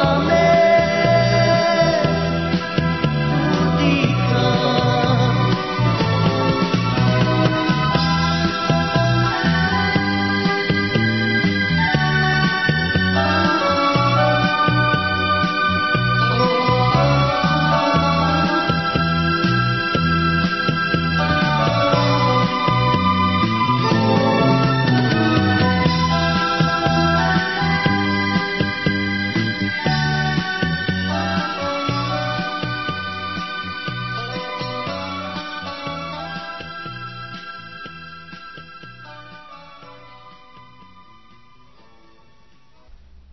come.